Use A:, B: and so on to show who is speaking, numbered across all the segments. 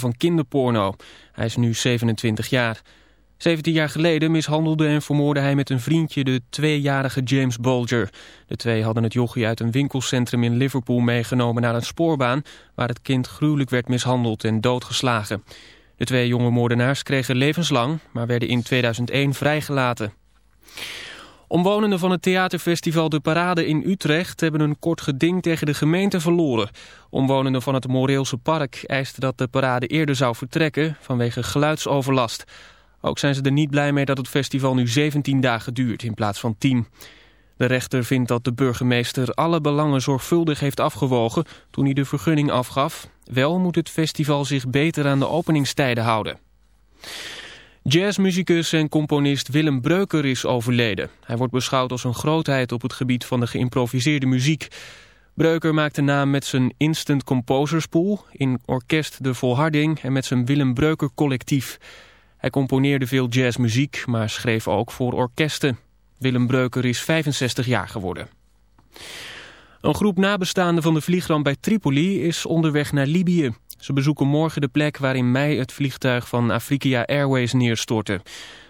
A: van kinderporno. Hij is nu 27 jaar. 17 jaar geleden mishandelde en vermoorde hij met een vriendje de tweejarige James Bulger. De twee hadden het jochie uit een winkelcentrum in Liverpool meegenomen naar een spoorbaan... waar het kind gruwelijk werd mishandeld en doodgeslagen. De twee jonge moordenaars kregen levenslang, maar werden in 2001 vrijgelaten. Omwonenden van het theaterfestival De Parade in Utrecht hebben een kort geding tegen de gemeente verloren. Omwonenden van het Moreelse Park eisten dat de parade eerder zou vertrekken vanwege geluidsoverlast. Ook zijn ze er niet blij mee dat het festival nu 17 dagen duurt in plaats van 10. De rechter vindt dat de burgemeester alle belangen zorgvuldig heeft afgewogen toen hij de vergunning afgaf. Wel moet het festival zich beter aan de openingstijden houden. Jazzmuzikus en componist Willem Breuker is overleden. Hij wordt beschouwd als een grootheid op het gebied van de geïmproviseerde muziek. Breuker maakte naam met zijn Instant Composerspool, in orkest De Volharding en met zijn Willem Breuker collectief. Hij componeerde veel jazzmuziek, maar schreef ook voor orkesten. Willem Breuker is 65 jaar geworden. Een groep nabestaanden van de vliegramp bij Tripoli is onderweg naar Libië. Ze bezoeken morgen de plek waar in mei het vliegtuig van Afrika Airways neerstortte.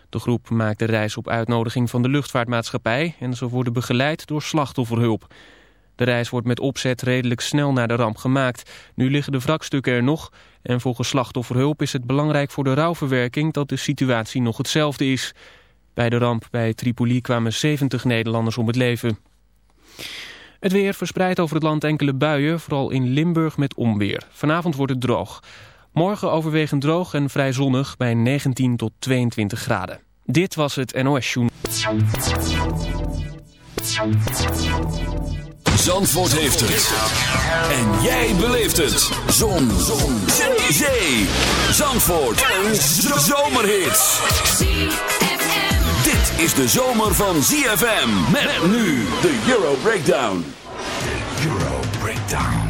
A: De groep maakt de reis op uitnodiging van de luchtvaartmaatschappij... en ze worden begeleid door slachtofferhulp. De reis wordt met opzet redelijk snel naar de ramp gemaakt. Nu liggen de wrakstukken er nog... en volgens slachtofferhulp is het belangrijk voor de rouwverwerking... dat de situatie nog hetzelfde is. Bij de ramp bij Tripoli kwamen 70 Nederlanders om het leven. Het weer verspreidt over het land enkele buien, vooral in Limburg met onweer. Vanavond wordt het droog. Morgen overwegend droog en vrij zonnig bij 19 tot 22 graden. Dit was het NOS Joen.
B: Zandvoort heeft het. En jij beleeft het. Zon. Zon. Zee. Zandvoort. Een zomerhit is de zomer van ZFM. Met nu de Euro Breakdown. De Euro Breakdown.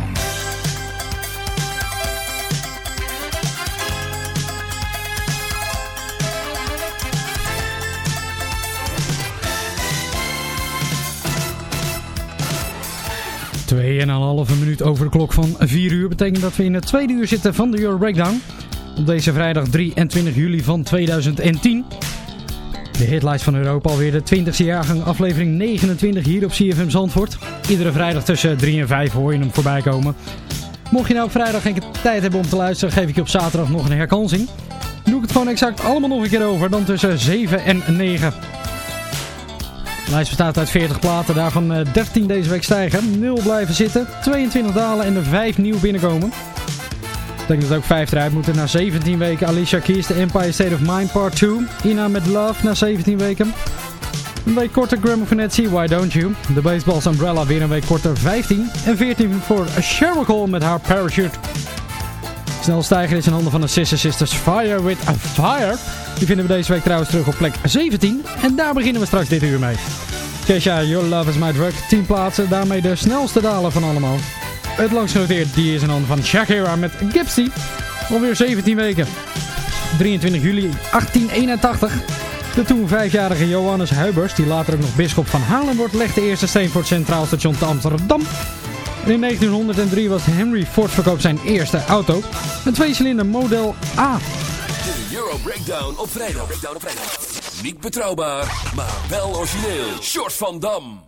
C: Twee en een halve minuut over de klok van 4 uur betekent dat we in het tweede uur zitten van de Euro Breakdown. Op deze vrijdag 23 juli van 2010. De hitlijst van Europa alweer de 20e jaargang, aflevering 29 hier op CFM Zandvoort. Iedere vrijdag tussen 3 en 5 hoor je hem voorbij komen. Mocht je nou op vrijdag geen tijd hebben om te luisteren, geef ik je op zaterdag nog een herkansing. doe ik het gewoon exact allemaal nog een keer over, dan tussen 7 en 9. De lijst bestaat uit 40 platen, daarvan 13 eh, deze week stijgen, 0 blijven zitten, 22 dalen en er 5 nieuw binnenkomen. Denk dat ook 5 eruit moeten. Na 17 weken Alicia Keys, The Empire State of Mind Part 2. Ina met Love na 17 weken. Een week korter Vanetzi, Why Don't You? The Baseballs Umbrella weer een week korter 15. En 14 voor Sheryl Cole met haar Parachute. Snel stijger is in handen van de Sister Sisters Fire with a Fire. Die vinden we deze week trouwens terug op plek 17. En daar beginnen we straks dit uur mee. Kesha, Your Love is My Drug. 10 plaatsen, daarmee de snelste daler van allemaal. Het langst genoteerd die is in handen van Shakira met Gypsy. Alweer 17 weken. 23 juli 1881. De toen vijfjarige Johannes Huibers, die later ook nog bisschop van Haarlem wordt, legde de eerste steen voor het Centraal Station te Amsterdam. in 1903 was Henry Ford verkoopt zijn eerste auto. Een tweecilinder Model A.
B: De Euro Breakdown op vrijdag. Breakdown op vrijdag. Niet betrouwbaar, maar wel origineel. Short van Dam.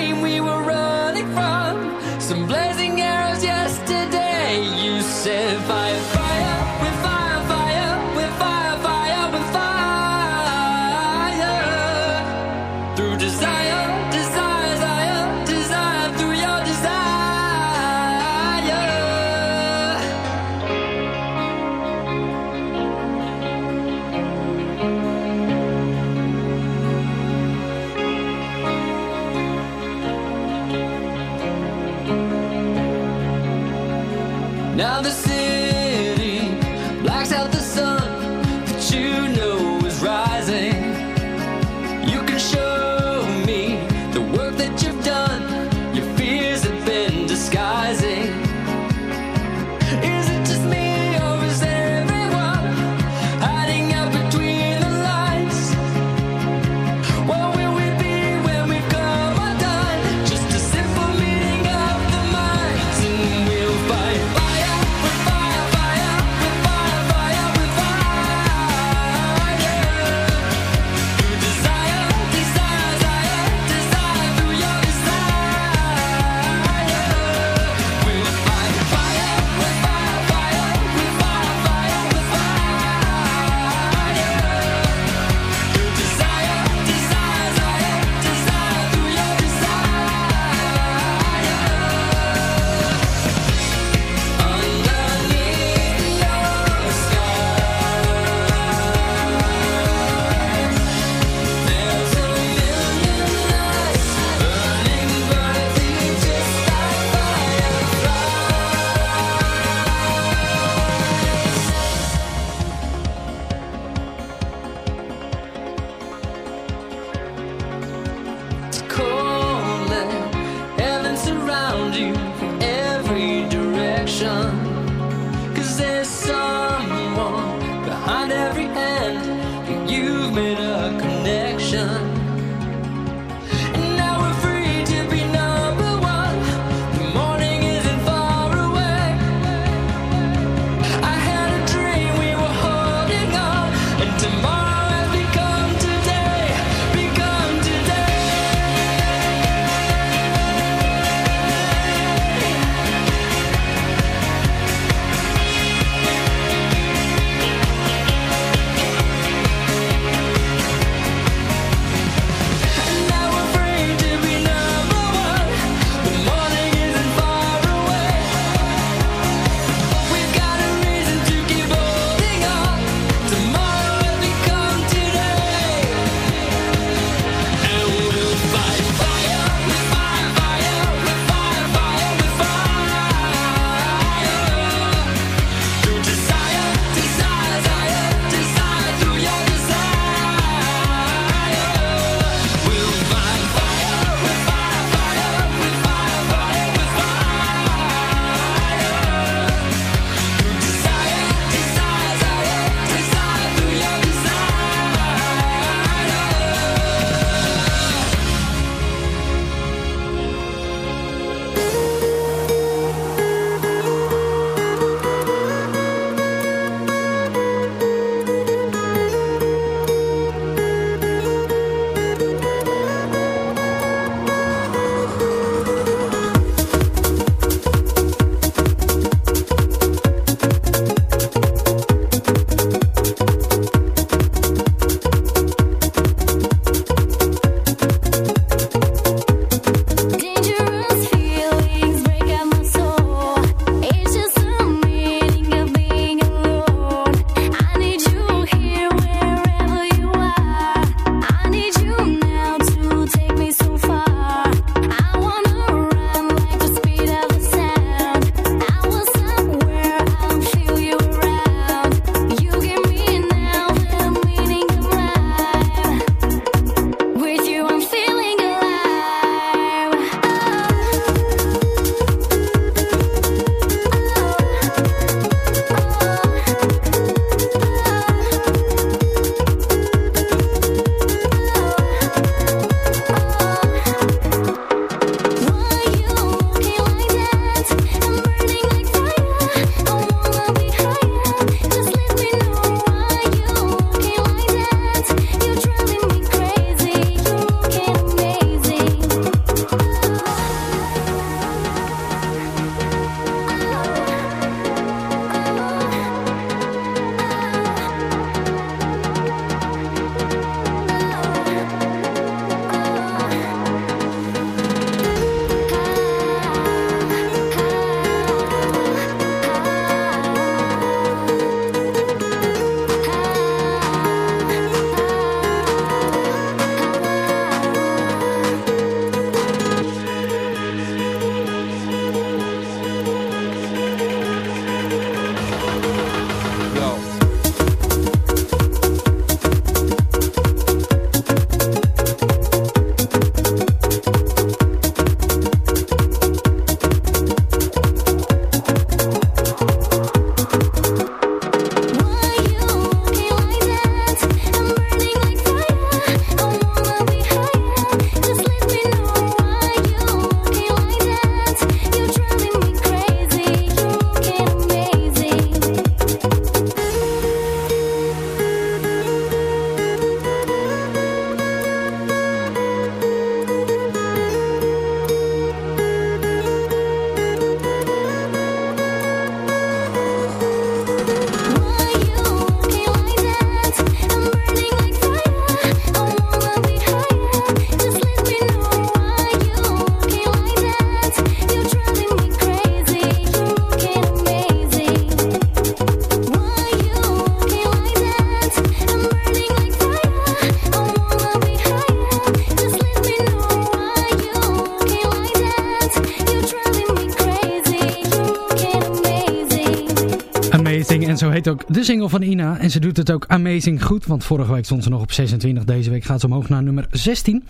C: ook de single van Ina. En ze doet het ook amazing goed. Want vorige week stond ze nog op 26. Deze week gaat ze omhoog naar nummer 16.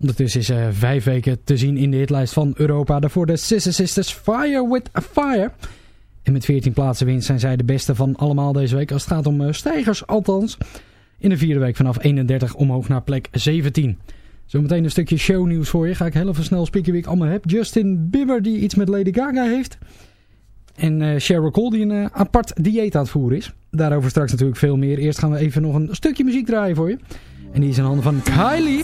C: Ondertussen is ze vijf weken te zien in de hitlijst van Europa. Daarvoor de Sister Sisters Fire with a Fire.
D: En met 14 plaatsen winst zijn zij de beste van allemaal deze week. Als het gaat om stijgers althans. In de vierde week vanaf 31 omhoog naar plek 17. Zometeen een stukje shownieuws voor je. Ga ik heel even snel spieken wie ik allemaal heb. Justin Bieber die iets met Lady Gaga heeft. En uh, Sheryl Cole die een uh, apart dieet aan het voeren is. Daarover straks natuurlijk veel meer. Eerst gaan we even nog een stukje muziek draaien voor je. En die is in handen van Kylie.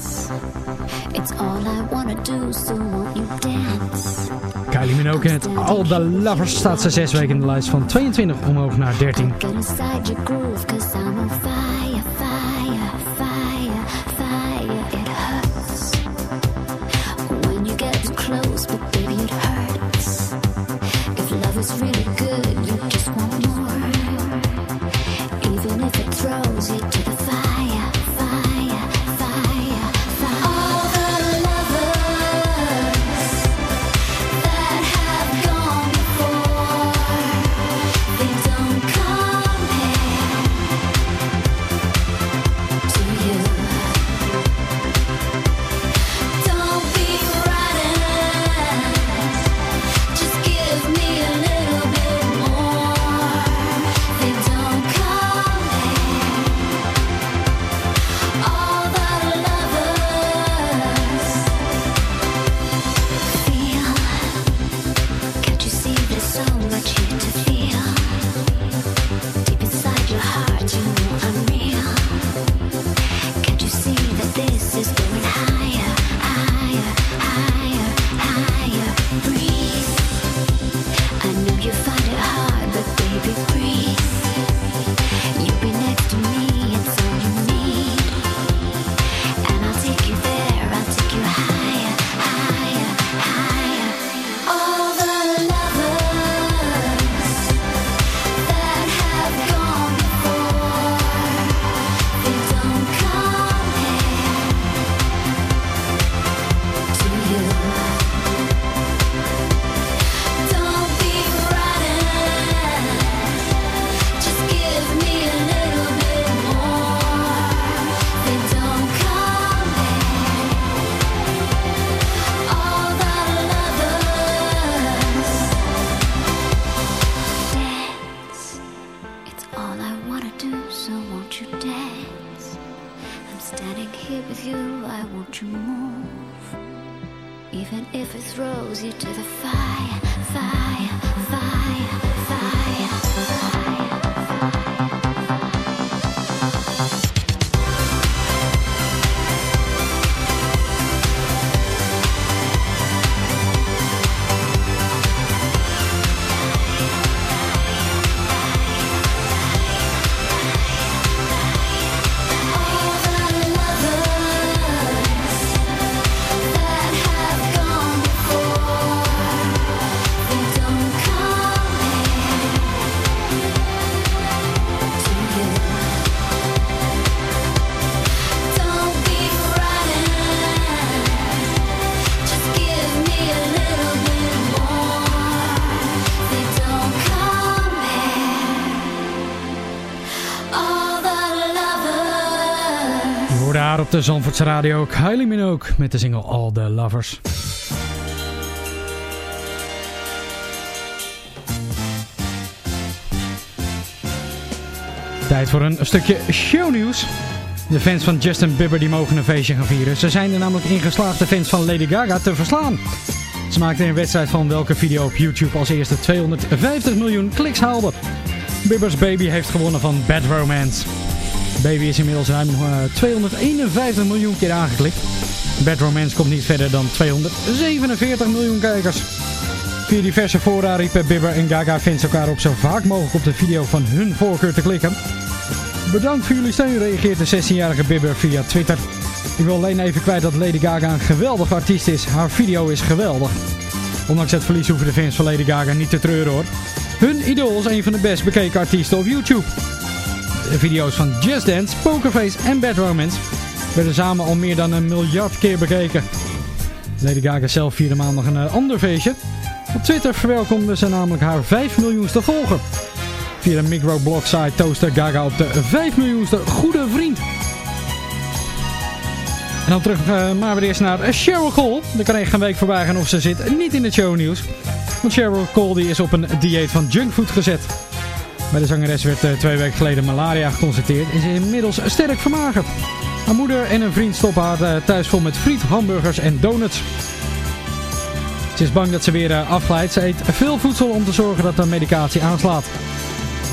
D: It's all I wanna do, so won't you dance? Kylie Minogue het All The Lovers staat ze zes weken in de lijst van 22 omhoog naar 13. If love is really good, op de Zandvoortse Radio. Kylie Minogue met de single All The Lovers. Tijd voor een stukje shownieuws. De fans van Justin Bieber die mogen een feestje gaan vieren. Ze zijn er namelijk ingeslaagd de fans van Lady Gaga te verslaan. Ze maakten een wedstrijd van welke video op YouTube als eerste 250 miljoen kliks haalde. Bieber's Baby heeft gewonnen van Bad Romance. Baby is inmiddels ruim 251 eh, miljoen keer aangeklikt. Bad Romance komt niet verder dan 247 miljoen kijkers. Via diverse fora riepen Bibber en Gaga fans elkaar op zo vaak mogelijk op de video van hun voorkeur te klikken. Bedankt voor jullie steun, reageert de 16-jarige Bibber via Twitter. Ik wil alleen even kwijt dat Lady Gaga een geweldig artiest is. Haar video is geweldig. Ondanks het verlies hoeven de fans van Lady Gaga niet te treuren hoor. Hun idool is een van de best bekeken artiesten op YouTube. De video's van Just Dance, Pokerface en Bad Romance werden samen al meer dan een miljard keer bekeken. Lady Gaga zelf vierde maandag een eh, ander feestje. Op Twitter verwelkomde ze namelijk haar 5 miljoenste volger. Via de microblog-site toaster Gaga op de 5 miljoenste goede vriend. En dan terug uh, maar weer eerst naar Cheryl Cole. Er kan echt een week voorbij gaan of ze zit niet in het shownieuws.
C: Want Cheryl Cole is op een dieet van junkfood gezet. Bij de zangeres werd eh, twee weken geleden malaria geconstateerd en ze is inmiddels sterk vermagerd. Haar moeder en een vriend stoppen haar eh, thuis vol met friet, hamburgers en donuts. Ze is bang dat ze weer eh, afglijdt. Ze eet veel voedsel om te zorgen dat de medicatie aanslaat.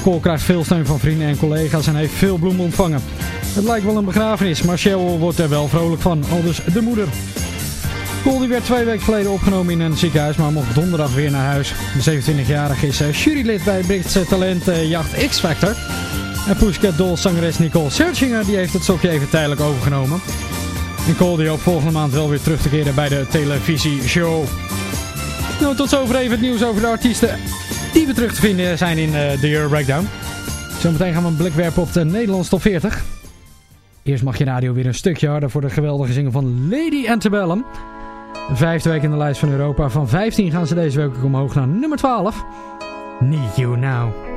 C: Cole krijgt veel steun van vrienden en collega's en heeft veel bloemen ontvangen. Het lijkt wel een begrafenis, maar Cheryl wordt er wel vrolijk van, al dus de moeder. Cole werd twee weken geleden opgenomen in een ziekenhuis, maar mocht donderdag weer naar huis. De 27-jarige is eh, jurylid bij Britse talentjacht X Factor. En Pussycat Dolls zangeres Nicole Searchinger die heeft het stokje even tijdelijk overgenomen. En Cole die hoopt volgende maand wel weer terug te keren bij de televisieshow. Nou, tot zover even het nieuws over de artiesten die we terug te vinden zijn in uh, de Euro Breakdown. Zometeen gaan we een blik werpen op de Nederlandse top 40. Eerst mag je radio weer een stukje harder voor de geweldige zingen van Lady Antebellum. Vijfde week in de lijst van Europa. Van 15 gaan ze deze week omhoog naar nummer 12. Need You Now.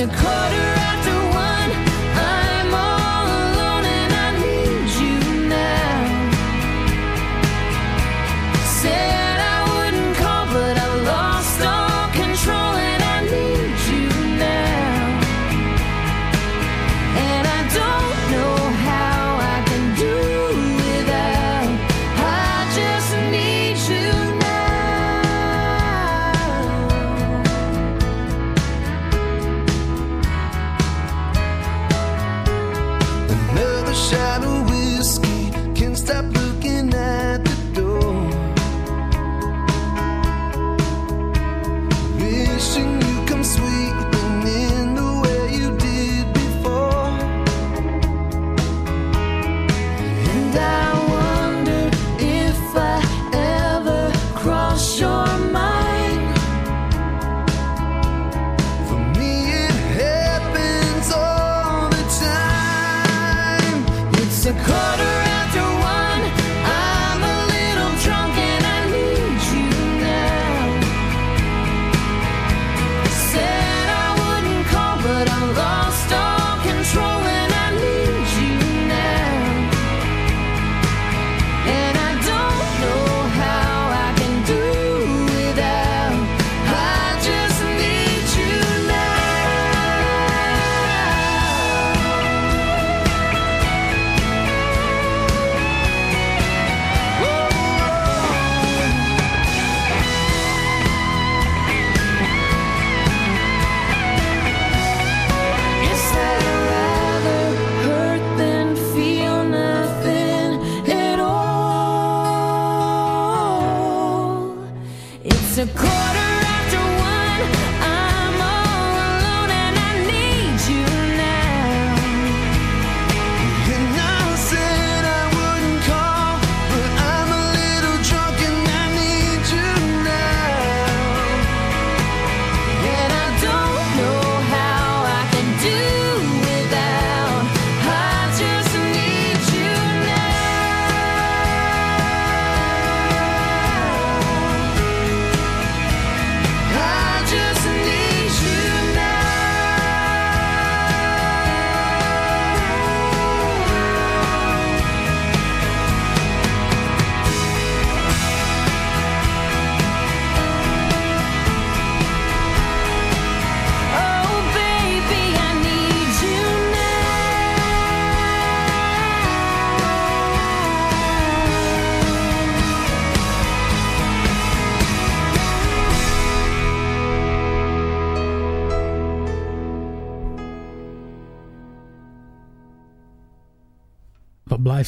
E: It's a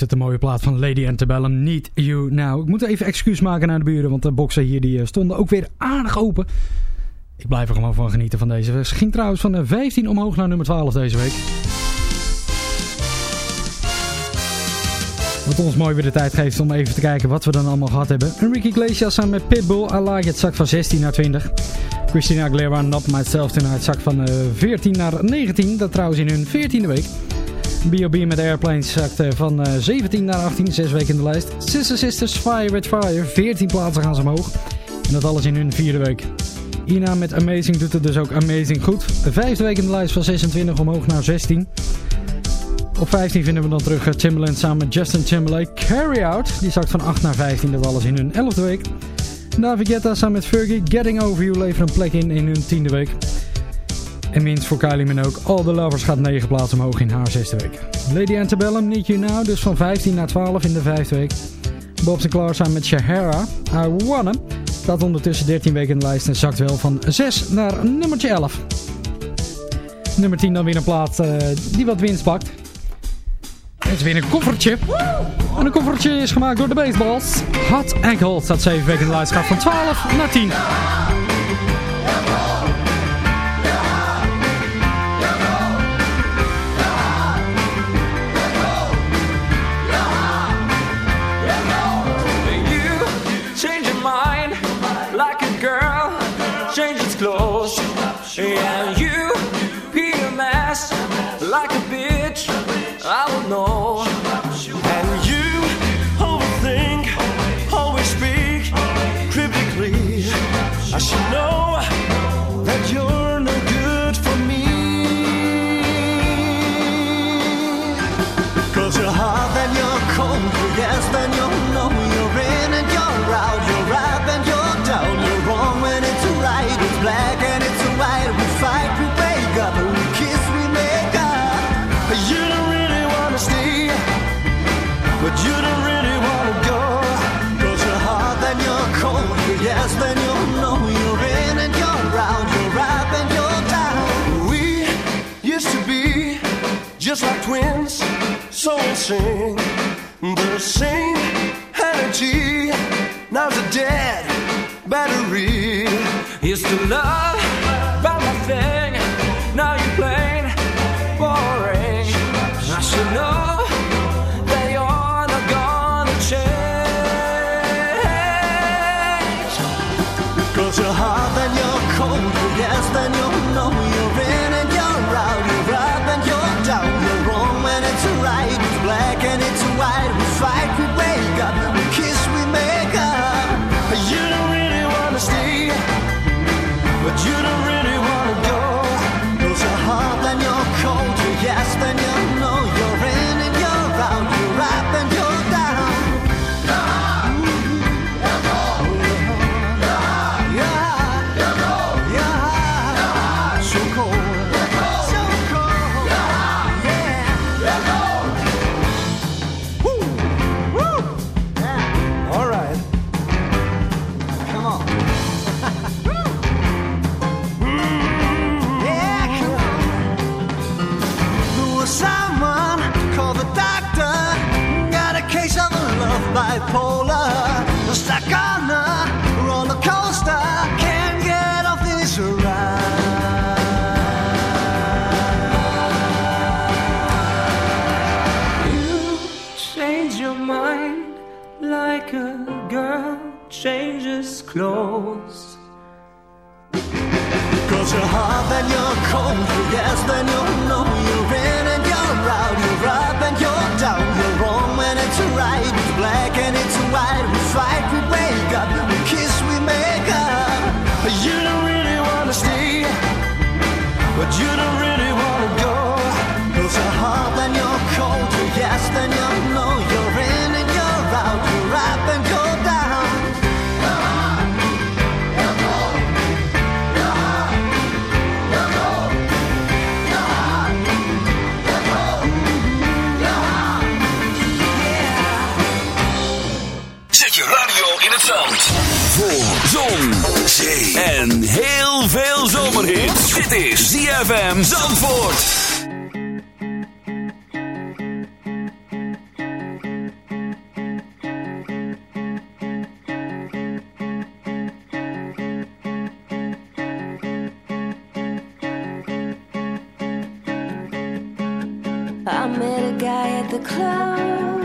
C: blijft het een mooie plaat van Lady Antebellum, Need You Now. Ik moet even excuus maken naar de buren, want de boxen hier die eh, stonden ook weer aardig open. Ik blijf er gewoon van genieten van deze. Ze ging trouwens van 15 omhoog naar nummer 12 deze week. Wat ons mooi weer de tijd geeft om even te kijken wat we dan allemaal gehad hebben. Enrique Iglesias samen met Pitbull, I Like zak van 16 naar 20. Christina Aguilera, Not Myself Tonight, zak van 14 naar 19. Dat trouwens in hun 14e week. B.O.B. met Airplanes zakte van 17 naar 18, 6 weken in de lijst. Sister Sisters, Fire with Fire, 14 plaatsen gaan ze omhoog. En dat alles in hun vierde week. Ina met Amazing doet het dus ook amazing goed. De vijfde week in de lijst van 26 omhoog naar 16. Op 15 vinden we dan terug Timbaland samen met Justin Timberlake. Carry Out, die zakt van 8 naar 15, dat alles in hun 11e week. David Guetta samen met Fergie, Getting Over You levert een plek in in hun 10e week. En winst voor Kylie Minogue, All The Lovers gaat 9 plaatsen omhoog in haar 6e week. Lady Antebellum, Need You Now, dus van 15 naar 12 in de 5e week. Bob Sinclair samen met Shahara, I Wanna, staat ondertussen 13 weken in de lijst en zakt wel van 6 naar nummertje 11. Nummer 10 dan weer een plaat uh, die wat winst pakt. Het is weer een koffertje. En een koffertje is gemaakt door de baseballs. Hot and staat 7 weken in de lijst. Gaat van 12 naar 10.
F: Twins, so sing the same energy. Now's a dead battery. Used to love I
G: met a guy at the club.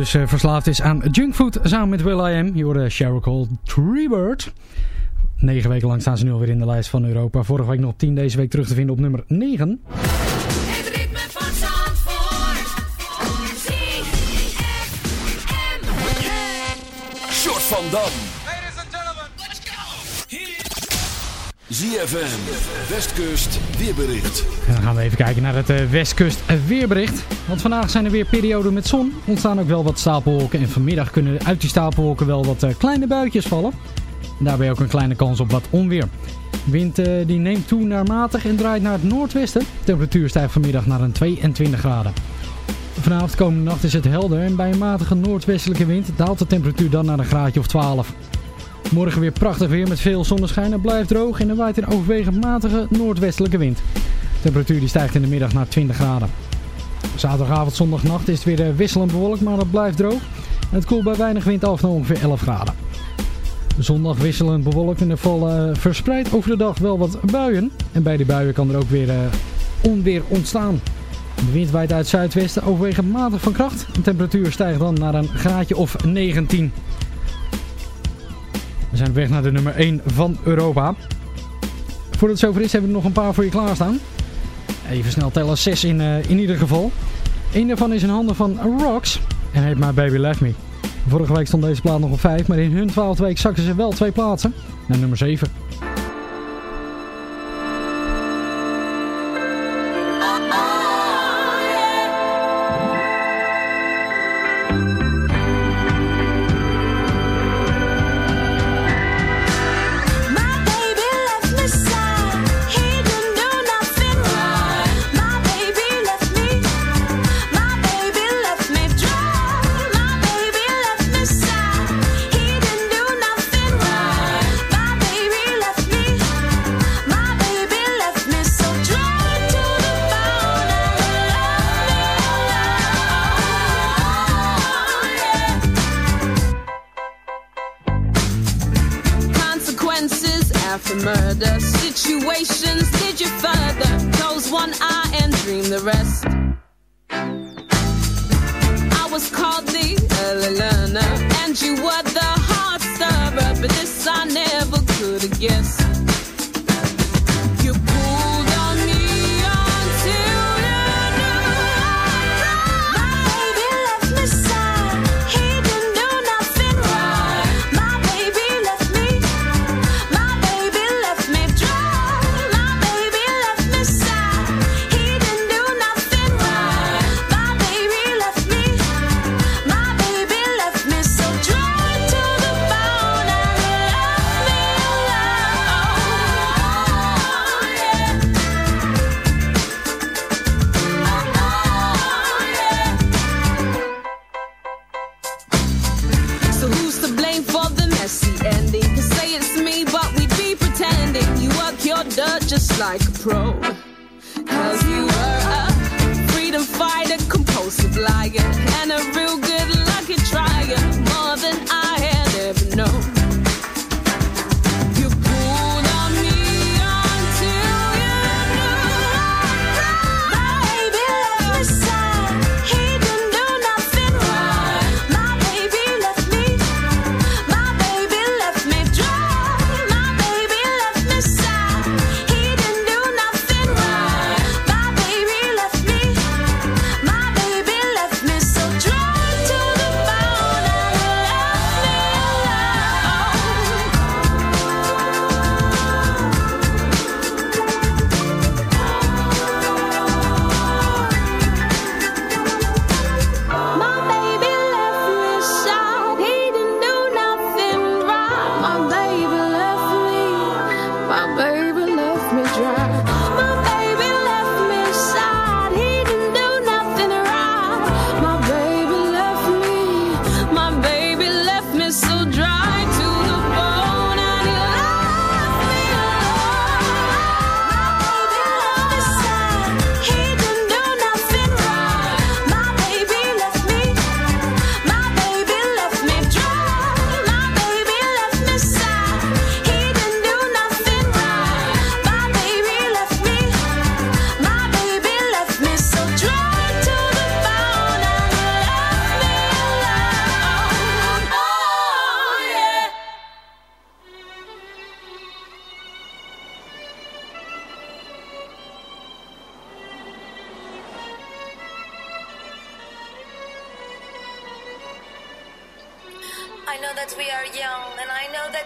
C: dus eh, verslaafd is aan junkfood samen met Will I Am. Je hoorde Sheryl Cole, Treebird. Negen weken lang staan ze nu alweer in de lijst van Europa. Vorige week nog 10, deze week terug te vinden op nummer 9.
H: Van ZFM,
B: Westkust weerbericht.
C: Dan gaan we even kijken naar het eh, Westkust weerbericht. Want vandaag zijn er weer perioden met zon. Ontstaan ook wel wat stapelwolken. En vanmiddag kunnen uit die stapelwolken wel wat eh, kleine buitjes vallen. En daarbij ook een kleine kans op wat onweer. Wind eh, die neemt toe naar matig en draait naar het noordwesten. Temperatuur stijgt vanmiddag naar een 22 graden. Vanavond komende nacht is het helder en bij een matige noordwestelijke wind daalt de temperatuur dan naar een graadje of 12.
E: Morgen weer prachtig weer met veel zonneschijn. Het blijft droog en er waait een overwegend matige noordwestelijke wind. De temperatuur die stijgt in de middag naar 20 graden. Zaterdagavond, zondagnacht is het weer eh, wisselend bewolkt, maar het blijft droog. Het koelt bij weinig wind af naar ongeveer 11 graden. Zondag wisselend bewolkt en er vallen verspreid over de dag wel wat buien. En bij die buien kan er ook weer uh, onweer ontstaan. De wind waait uit zuidwesten overwegend matig van kracht. De temperatuur stijgt dan naar een graadje of 19. Zijn weg naar de nummer 1 van Europa. Voordat het zover is hebben we nog een paar voor je klaarstaan. Even snel tellen, 6 in, uh, in ieder geval. Eén daarvan is in handen van Rocks en heet My Baby Left Me. Vorige week stond deze plaat nog op 5, maar in hun 12 week zakten ze wel twee plaatsen naar nummer 7.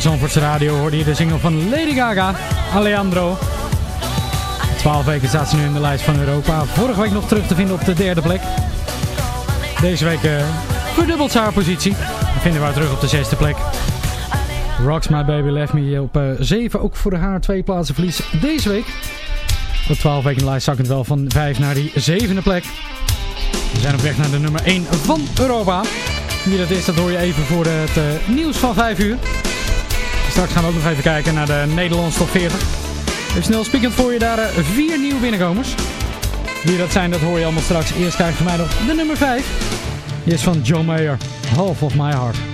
I: De Zandvoortse radio hoorde je de single van Lady Gaga, Alejandro. 12 weken staat ze nu in de lijst van Europa. Vorige week nog terug te vinden op de derde plek. Deze week uh, verdubbelt ze haar positie. Dan vinden we haar terug op de zesde plek. Rocks My Baby Left Me op uh, 7. Ook voor haar twee plaatsen verlies deze week. Op 12 weken in de lijst zakkend wel van 5 naar die zevende plek. We zijn op weg naar de nummer 1 van Europa. Wie dat is, dat hoor je even voor het uh, nieuws van 5 uur. Straks gaan we ook nog even kijken naar de Nederlandse top 40. Even snel spiekend voor je daar uh, vier nieuwe binnenkomers. Wie dat zijn, dat hoor je allemaal straks. Eerst krijg je van mij nog de nummer 5. Die is van John Mayer, Half of My Heart.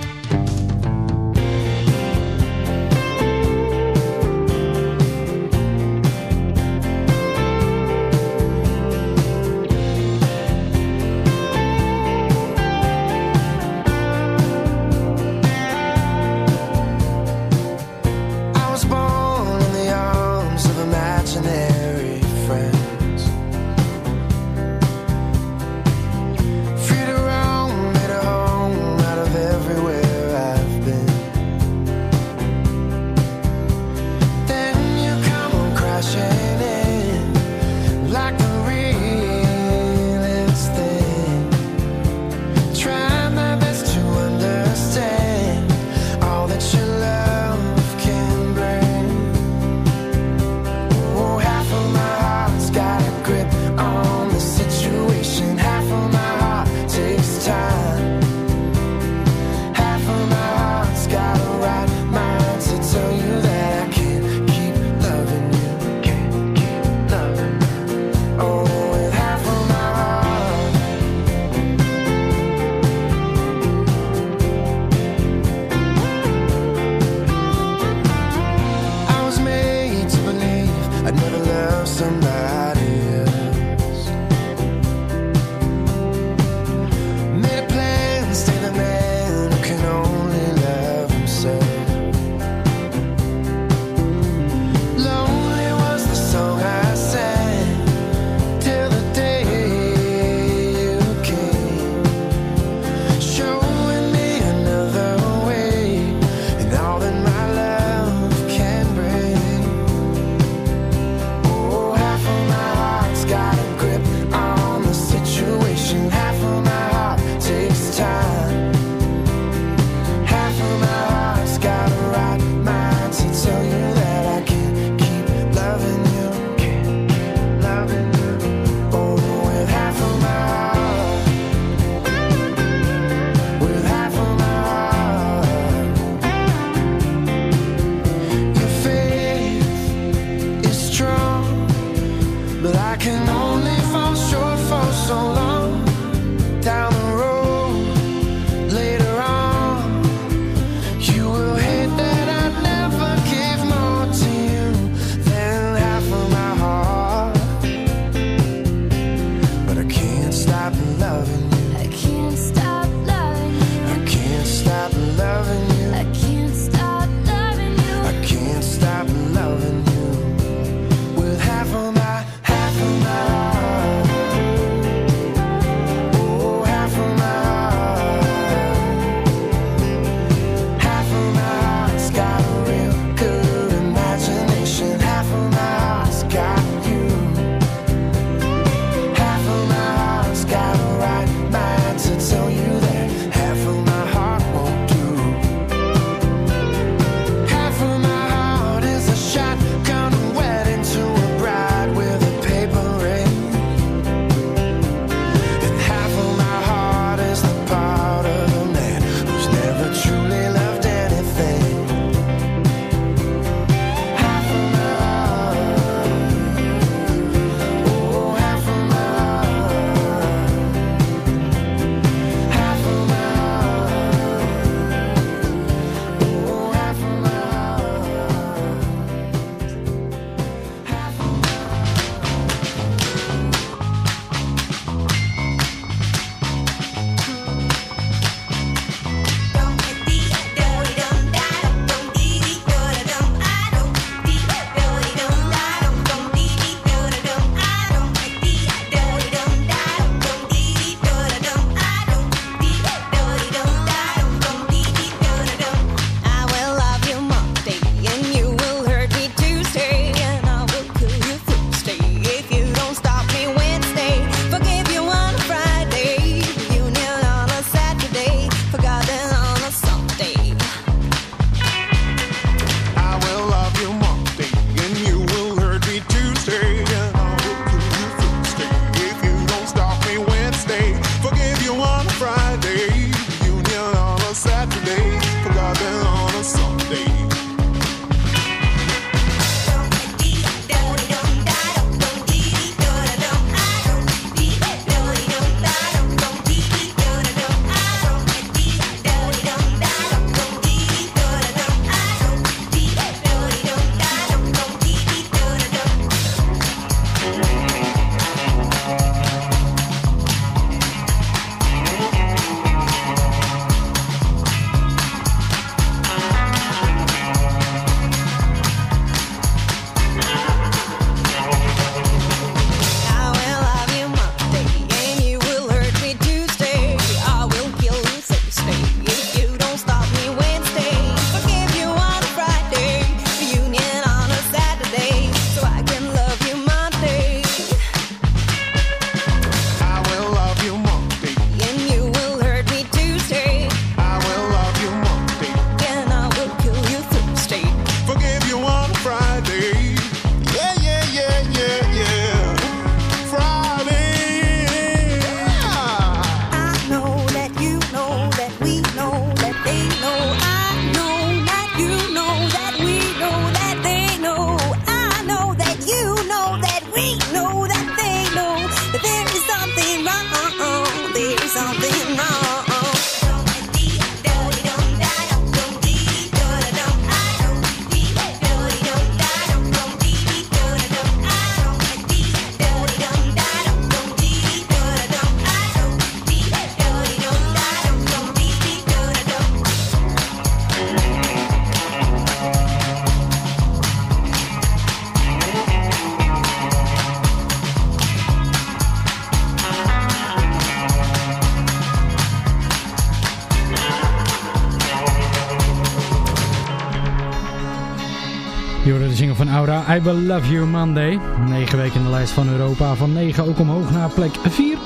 C: I Will Love You Monday. 9 weken in de lijst van Europa, van 9 ook omhoog naar plek 4.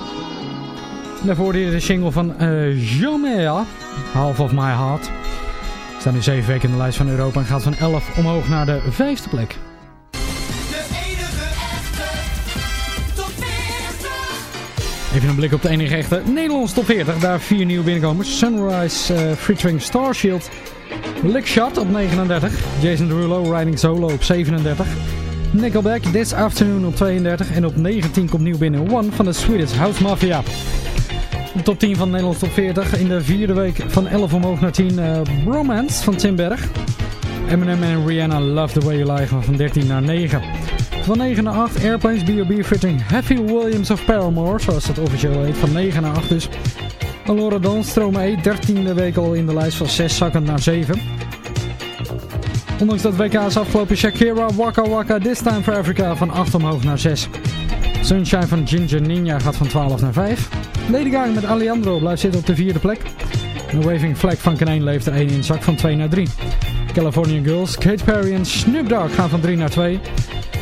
C: En daarvoor de single van uh, Jamea, Half of My Heart. Staat nu 7 weken in de lijst van Europa en gaat van 11 omhoog naar de vijfde plek. Even een blik op de enige echte Nederlands top 40. Daar vier nieuwe binnenkomers. Sunrise uh, featuring Starshield. Lickshot op 39. Jason Derulo Riding Solo op 37. Nickelback This Afternoon op 32. En op 19 komt nieuw binnen One van de Swedish House Mafia. Top 10 van de Nederlands top 40. In de vierde week van 11 omhoog naar 10. Uh, Bromance van Tim Berg. Eminem en Rihanna Love The Way You Lie van 13 naar 9. Van 9 naar 8 Airplanes B.O.B. featuring Happy Williams of Paramore, zoals het officieel heet. Van 9 naar 8 dus. Alora Dans, Stromae, 13e week al in de lijst van 6 zakkend naar 7. Ondanks dat WK is afgelopen, Shakira Waka Waka This Time for Africa van 8 omhoog naar 6. Sunshine van Ginger Ninja gaat van 12 naar 5. Lady Gaga met Alejandro blijft zitten op de vierde plek. De Waving Flag van Kaneen leeft er 1 in zak van 2 naar 3. California Girls, Kate Perry en Snoop Dogg gaan van 3 naar 2.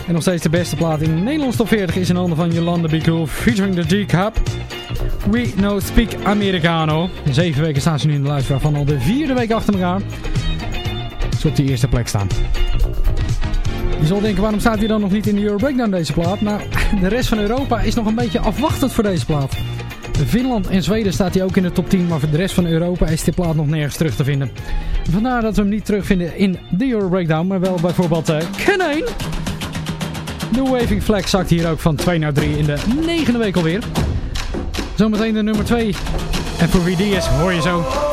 C: En nog steeds de beste plaat in Nederlands top 40 is in handen van Yolanda Be Cool featuring the G-Cup. We No Speak Americano. Zeven weken staan ze nu in de lijst waarvan al de vierde week achter elkaar ze op die eerste plek staan. Je zal denken, waarom staat hij dan nog niet in de Euro Breakdown deze plaat? Nou, de rest van Europa is nog een beetje afwachtend voor deze plaat. Finland en Zweden staat hij ook in de top 10, maar voor de rest van Europa is die plaat nog nergens terug te vinden. Vandaar dat we hem niet terugvinden in de Euro Breakdown, maar wel bijvoorbeeld uh. De Waving Flag zakt hier ook van 2 naar 3 in de negende week alweer. Zometeen de nummer 2. En voor wie die is, hoor je zo.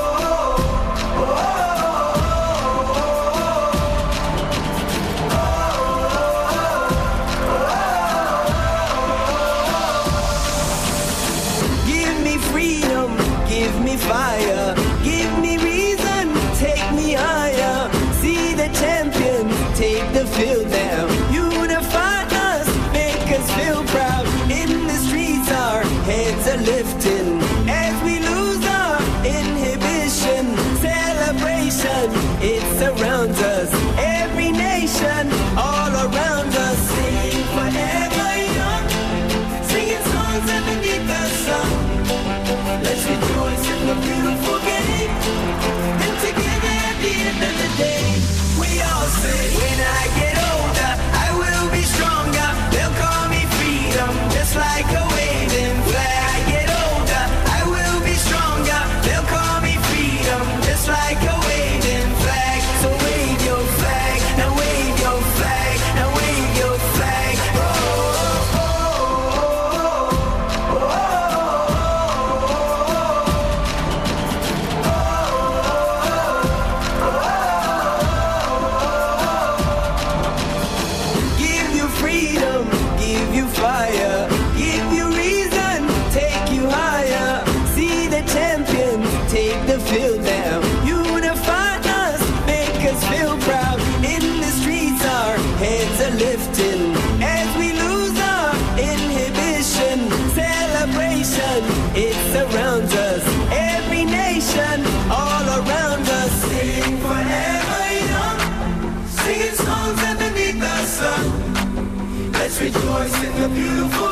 F: Beautiful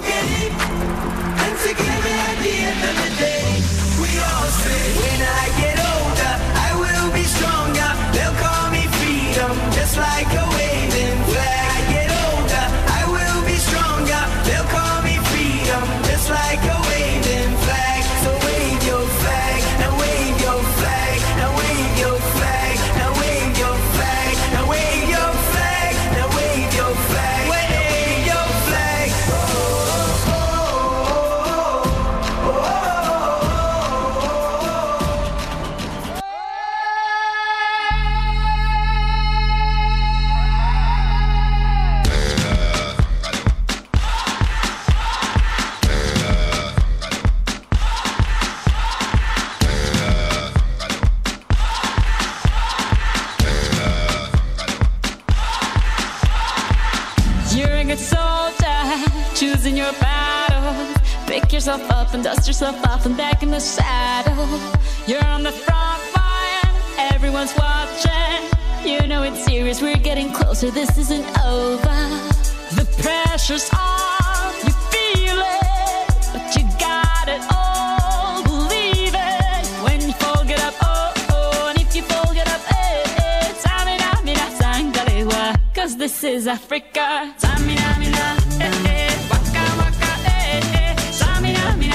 J: this is Africa. Samina, mina, eh, eh. Waka, waka, eh, eh. Samina, mina.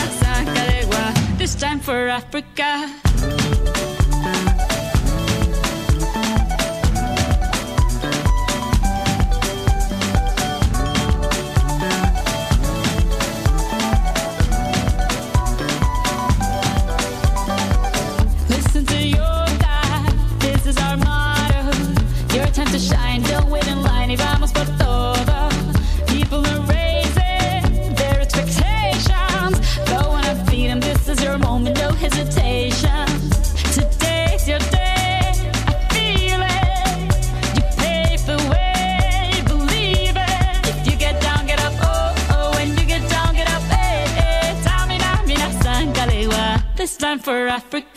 J: This time for Africa.
E: Africa.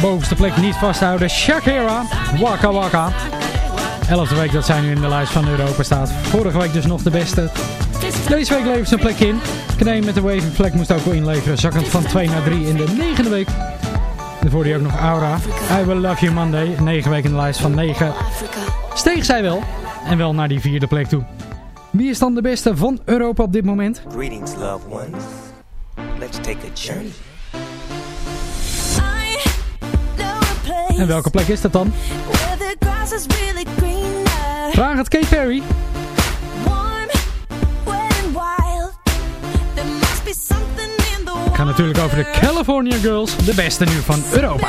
E: bovenste plek niet vasthouden. Shakira, Waka Waka. Elfde week dat zij nu in de lijst van Europa staat. Vorige week dus nog de beste. Deze week levert ze een plek in. Knee met de waving flag moest ook wel inleveren. Zakkend van 2 naar 3 in de negende week. Daarvoor die ook nog Aura. I Will Love You Monday. 9 weken in de lijst van 9. Steeg zij wel. En wel naar die vierde plek toe. Wie is dan de beste van Europa op dit moment?
K: Greetings, loved ones. Let's take a journey.
E: En welke plek is dat dan? Vraag het Kate Perry. Ik ga natuurlijk over de California Girls, de beste nu van Europa.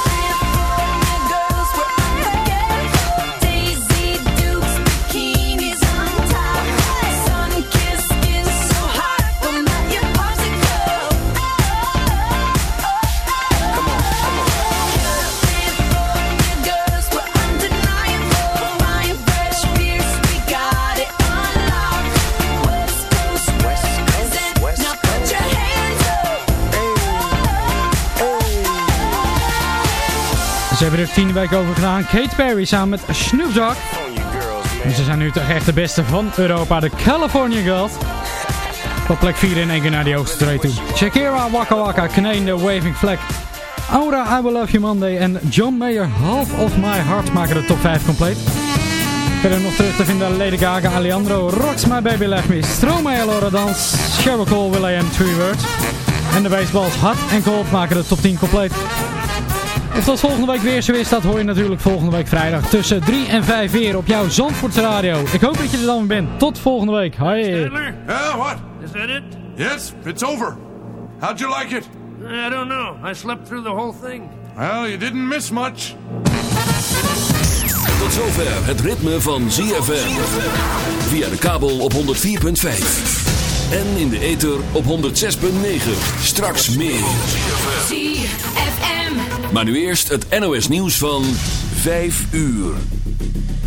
C: Tien weken over gedaan. Kate Perry samen met Snoop ze zijn nu toch echt de beste van Europa, de California Girls. Op plek 4 in één keer naar die hoogste tree toe. Shakira, Waka Waka, Kneen, de Waving Flag. Aura, I Will Love You Monday en John Mayer, Half of My Heart maken de top 5 compleet. Verder nog terug te vinden Lady Gaga, Alejandro, Rocks My Baby Left Me, Stromae, Laura Dans, Cheryl Cole, Will.i.am, Three Words. En de baseballs Hot en Cold maken de top 10 compleet. Of dat volgende week weer zo is, dat hoor je natuurlijk volgende week vrijdag tussen 3 en 5 weer op jouw Zandvoortse Radio. Ik hoop dat je er dan weer bent. Tot volgende week. Hoi.
L: Stadler? Yeah, what? Is that it? Yes, it's over. How'd you like it?
M: I don't know. I slept through the whole thing.
L: Well, you didn't miss much.
B: Tot zover het ritme van ZFM. Via de kabel op 104.5. En in de ether op 106.9. Straks meer.
H: ZFM.
B: Maar nu eerst het NOS nieuws van 5 uur.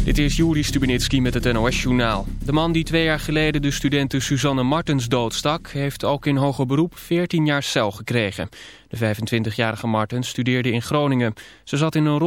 A: Dit is Juri Stubenitski met het NOS-journaal. De man die twee jaar geleden de studente Suzanne Martens doodstak... heeft ook in hoger beroep 14 jaar cel gekregen. De 25-jarige Martens studeerde in Groningen. Ze zat in een rol